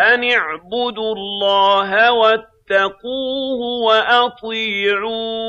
أَنِ اعْبُدُوا اللَّهَ وَاتَّقُوهُ وَأَطِيعُونِ